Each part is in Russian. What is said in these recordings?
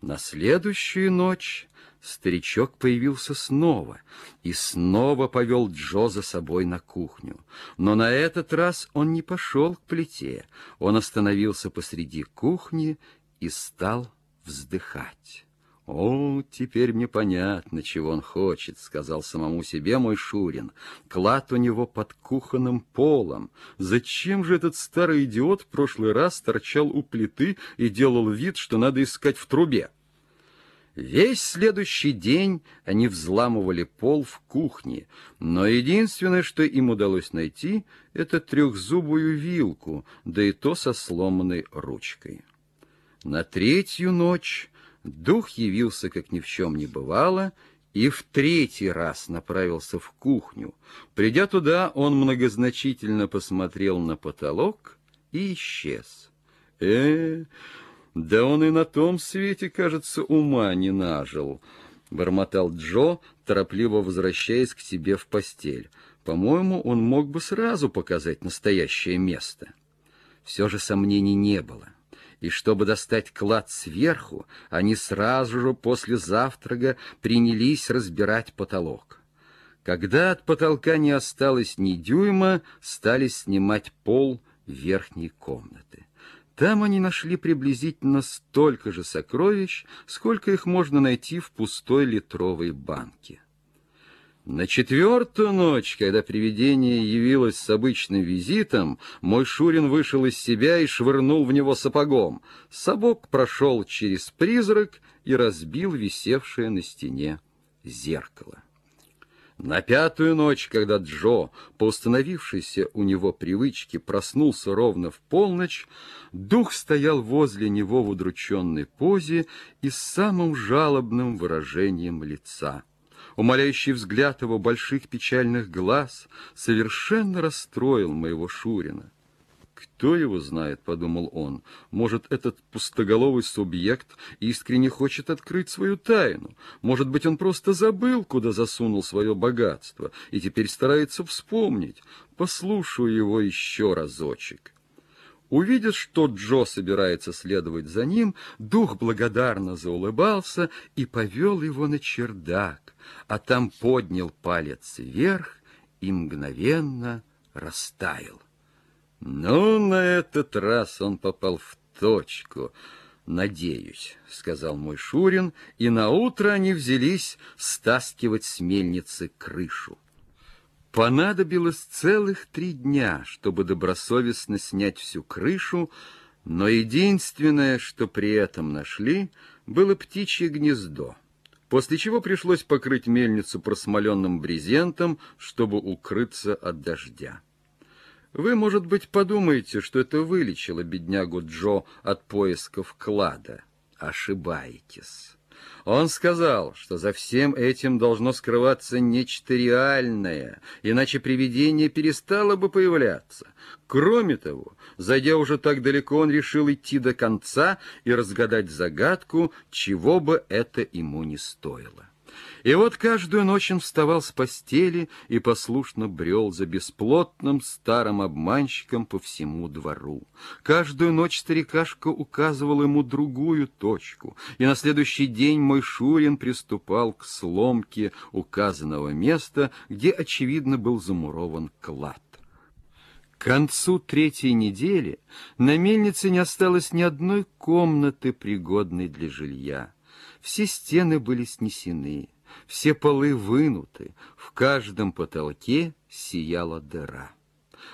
На следующую ночь старичок появился снова и снова повел Джо за собой на кухню. Но на этот раз он не пошел к плите, он остановился посреди кухни и стал вздыхать. «О, теперь мне понятно, чего он хочет», — сказал самому себе мой Шурин. «Клад у него под кухонным полом. Зачем же этот старый идиот в прошлый раз торчал у плиты и делал вид, что надо искать в трубе?» Весь следующий день они взламывали пол в кухне, но единственное, что им удалось найти, это трехзубую вилку, да и то со сломанной ручкой. На третью ночь Дух явился, как ни в чем не бывало, и в третий раз направился в кухню. Придя туда, он многозначительно посмотрел на потолок и исчез. э да он и на том свете, кажется, ума не нажил, — бормотал Джо, торопливо возвращаясь к себе в постель. По-моему, он мог бы сразу показать настоящее место. Все же сомнений не было и чтобы достать клад сверху, они сразу же после завтрака принялись разбирать потолок. Когда от потолка не осталось ни дюйма, стали снимать пол верхней комнаты. Там они нашли приблизительно столько же сокровищ, сколько их можно найти в пустой литровой банке. На четвертую ночь, когда привидение явилось с обычным визитом, мой Шурин вышел из себя и швырнул в него сапогом. Сапог прошел через призрак и разбил висевшее на стене зеркало. На пятую ночь, когда Джо, по установившейся у него привычке, проснулся ровно в полночь, дух стоял возле него в удрученной позе и с самым жалобным выражением лица — Умоляющий взгляд его больших печальных глаз совершенно расстроил моего Шурина. «Кто его знает?» — подумал он. «Может, этот пустоголовый субъект искренне хочет открыть свою тайну? Может быть, он просто забыл, куда засунул свое богатство, и теперь старается вспомнить? Послушаю его еще разочек». Увидев, что Джо собирается следовать за ним, дух благодарно заулыбался и повел его на чердак, а там поднял палец вверх и мгновенно растаял. «Ну, на этот раз он попал в точку, надеюсь», — сказал мой Шурин, и наутро они взялись стаскивать с мельницы крышу. Понадобилось целых три дня, чтобы добросовестно снять всю крышу, но единственное, что при этом нашли, было птичье гнездо, после чего пришлось покрыть мельницу просмоленным брезентом, чтобы укрыться от дождя. Вы, может быть, подумаете, что это вылечило беднягу Джо от поисков клада. Ошибаетесь. Он сказал, что за всем этим должно скрываться нечто реальное, иначе привидение перестало бы появляться. Кроме того, зайдя уже так далеко, он решил идти до конца и разгадать загадку, чего бы это ему не стоило. И вот каждую ночь он вставал с постели и послушно брел за бесплотным старым обманщиком по всему двору. Каждую ночь старикашка указывал ему другую точку, и на следующий день мой Шурин приступал к сломке указанного места, где, очевидно, был замурован клад. К концу третьей недели на мельнице не осталось ни одной комнаты, пригодной для жилья. Все стены были снесены. Все полы вынуты, в каждом потолке сияла дыра.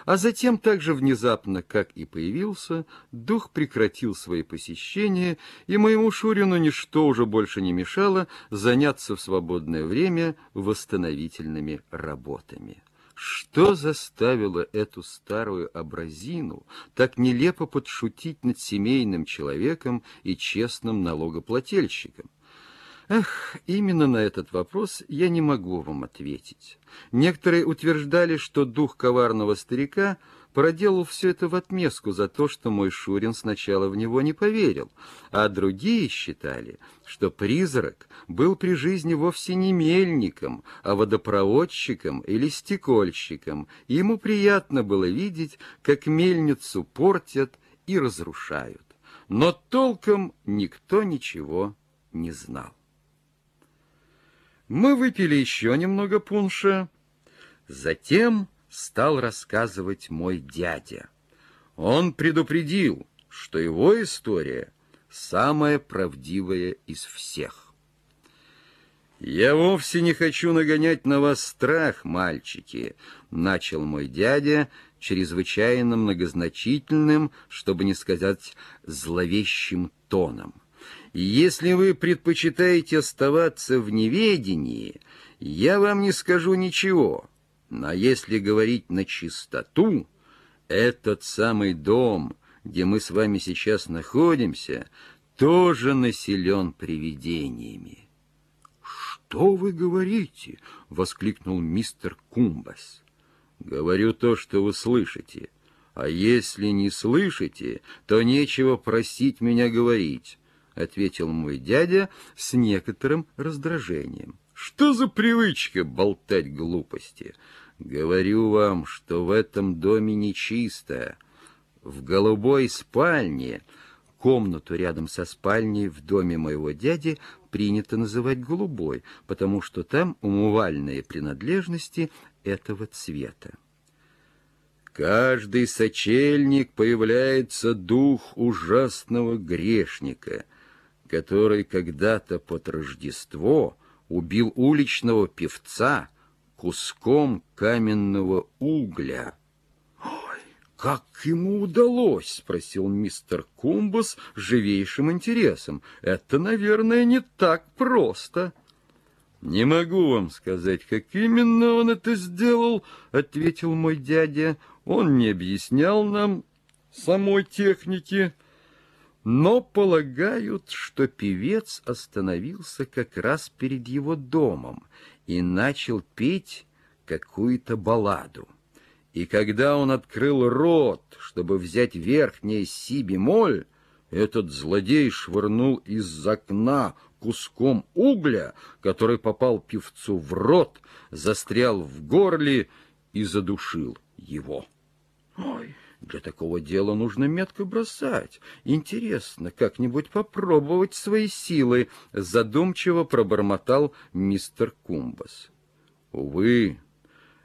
А затем, так же внезапно, как и появился, дух прекратил свои посещения, и моему Шурину ничто уже больше не мешало заняться в свободное время восстановительными работами. Что заставило эту старую образину так нелепо подшутить над семейным человеком и честным налогоплательщиком? Эх, именно на этот вопрос я не могу вам ответить. Некоторые утверждали, что дух коварного старика проделал все это в отместку за то, что мой Шурин сначала в него не поверил, а другие считали, что призрак был при жизни вовсе не мельником, а водопроводчиком или стекольщиком, и ему приятно было видеть, как мельницу портят и разрушают. Но толком никто ничего не знал. Мы выпили еще немного пунша. Затем стал рассказывать мой дядя. Он предупредил, что его история самая правдивая из всех. «Я вовсе не хочу нагонять на вас страх, мальчики», — начал мой дядя чрезвычайно многозначительным, чтобы не сказать зловещим тоном. «Если вы предпочитаете оставаться в неведении, я вам не скажу ничего, но если говорить на чистоту, этот самый дом, где мы с вами сейчас находимся, тоже населен привидениями». «Что вы говорите?» — воскликнул мистер Кумбас. «Говорю то, что вы слышите. А если не слышите, то нечего просить меня говорить», — ответил мой дядя с некоторым раздражением. «Что за привычка болтать глупости? Говорю вам, что в этом доме нечисто. В голубой спальне...» Комнату рядом со спальней в доме моего дяди принято называть голубой, потому что там умывальные принадлежности этого цвета. Каждый сочельник появляется дух ужасного грешника, который когда-то под Рождество убил уличного певца куском каменного угля. «Как ему удалось?» — спросил мистер Кумбас с живейшим интересом. «Это, наверное, не так просто». «Не могу вам сказать, как именно он это сделал», — ответил мой дядя. «Он не объяснял нам самой техники, но полагают, что певец остановился как раз перед его домом и начал петь какую-то балладу. И когда он открыл рот, чтобы взять верхнее си-бемоль, этот злодей швырнул из окна куском угля, который попал певцу в рот, застрял в горле и задушил его. Для такого дела нужно метко бросать. Интересно, как-нибудь попробовать свои силы, задумчиво пробормотал мистер Кумбас. Увы,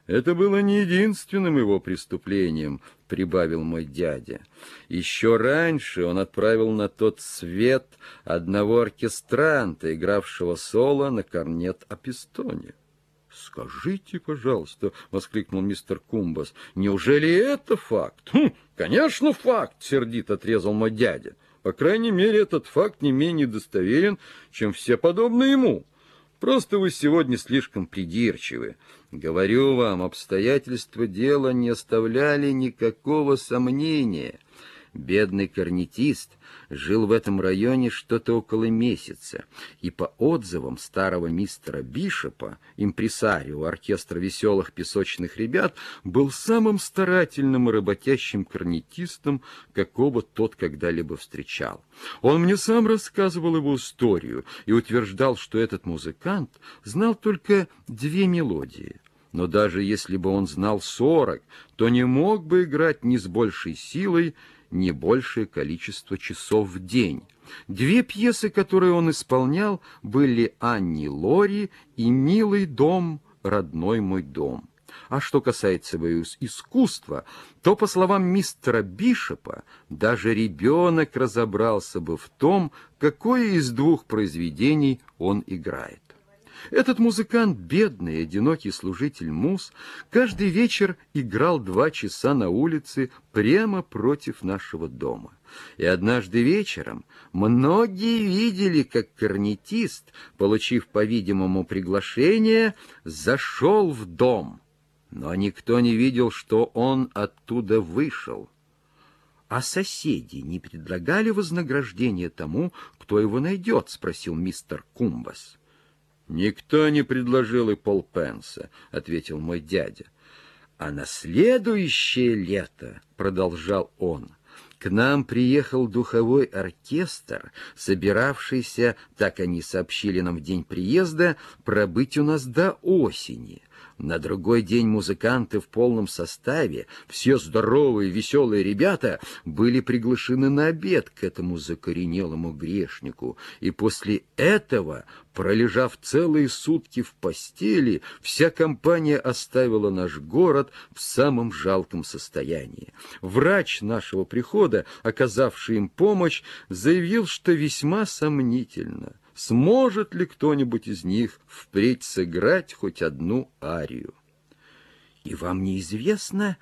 это было не единственным его преступлением, прибавил мой дядя. Еще раньше он отправил на тот свет одного оркестранта, игравшего соло на корнет Апистоне. «Скажите, пожалуйста», — воскликнул мистер Кумбас, — «неужели это факт?» «Хм, конечно, факт», — сердит отрезал мой дядя. «По крайней мере, этот факт не менее достоверен, чем все подобные ему». Просто вы сегодня слишком придирчивы. Говорю вам, обстоятельства дела не оставляли никакого сомнения. Бедный корнетист жил в этом районе что-то около месяца, и по отзывам старого мистера Бишопа, импресарио оркестра веселых песочных ребят, был самым старательным и работящим корнетистом, какого тот когда-либо встречал. Он мне сам рассказывал его историю и утверждал, что этот музыкант знал только две мелодии — но даже если бы он знал сорок, то не мог бы играть ни с большей силой, не большее количество часов в день. Две пьесы, которые он исполнял, были «Анни Лори» и «Милый дом, родной мой дом». А что касается его искусства, то, по словам мистера Бишопа, даже ребенок разобрался бы в том, какое из двух произведений он играет. Этот музыкант, бедный, одинокий служитель мус, каждый вечер играл два часа на улице прямо против нашего дома. И однажды вечером многие видели, как корнетист, получив, по-видимому, приглашение, зашел в дом. Но никто не видел, что он оттуда вышел. «А соседи не предлагали вознаграждение тому, кто его найдет?» — спросил мистер Кумбас. «Никто не предложил и полпенса», — ответил мой дядя. «А на следующее лето», — продолжал он, — «к нам приехал духовой оркестр, собиравшийся, так они сообщили нам в день приезда, пробыть у нас до осени. На другой день музыканты в полном составе, все здоровые, веселые ребята, были приглашены на обед к этому закоренелому грешнику, и после этого, пролежав целые сутки в постели, вся компания оставила наш город в самом жалком состоянии. Врач нашего прихода, оказавший им помощь, заявил, что весьма сомнительно сможет ли кто-нибудь из них впредь сыграть хоть одну арию. — И вам неизвестно,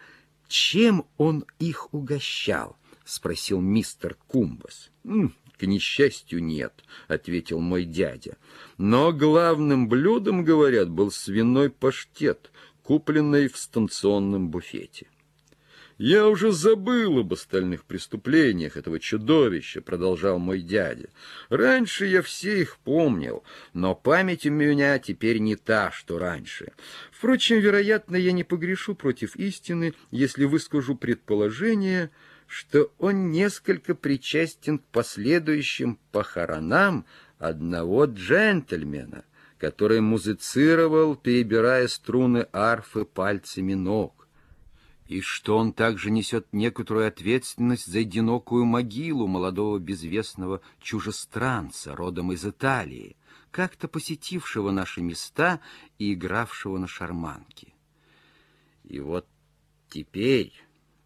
чем он их угощал? — спросил мистер Кумбас. — К несчастью, нет, — ответил мой дядя. Но главным блюдом, говорят, был свиной паштет, купленный в станционном буфете. — «Я уже забыл об остальных преступлениях этого чудовища», — продолжал мой дядя. «Раньше я все их помнил, но память у меня теперь не та, что раньше. Впрочем, вероятно, я не погрешу против истины, если выскажу предположение, что он несколько причастен к последующим похоронам одного джентльмена, который музицировал, перебирая струны арфы пальцами ног и что он также несет некоторую ответственность за одинокую могилу молодого безвестного чужестранца, родом из Италии, как-то посетившего наши места и игравшего на шарманке. И вот теперь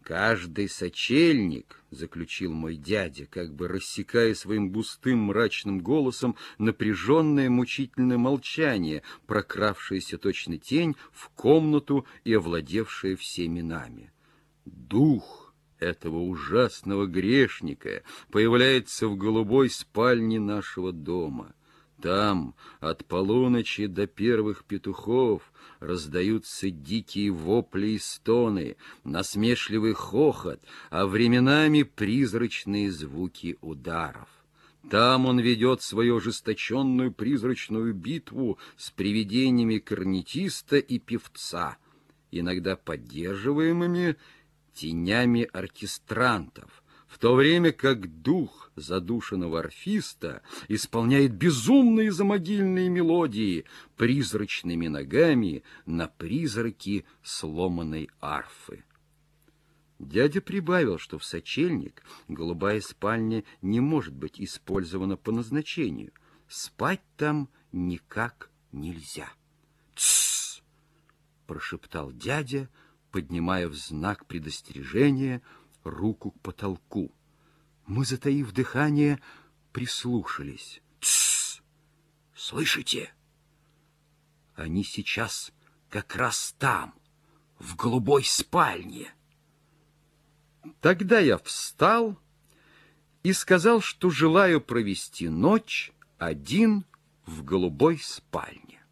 Каждый сочельник, — заключил мой дядя, как бы рассекая своим густым мрачным голосом напряженное мучительное молчание, прокравшееся точно тень в комнату и овладевшее всеми нами. Дух этого ужасного грешника появляется в голубой спальне нашего дома — там от полуночи до первых петухов раздаются дикие вопли и стоны, насмешливый хохот, а временами призрачные звуки ударов. Там он ведет свою ожесточенную призрачную битву с привидениями корнетиста и певца, иногда поддерживаемыми тенями оркестрантов, в то время как дух задушенного орфиста исполняет безумные замогильные мелодии призрачными ногами на призраки сломанной арфы. Дядя прибавил, что в сочельник голубая спальня не может быть использована по назначению. Спать там никак нельзя. «Тссс!» — прошептал дядя, поднимая в знак предостережения — руку к потолку. Мы, затаив дыхание, прислушались. Тссс! Слышите? Они сейчас как раз там, в голубой спальне. Тогда я встал и сказал, что желаю провести ночь один в голубой спальне.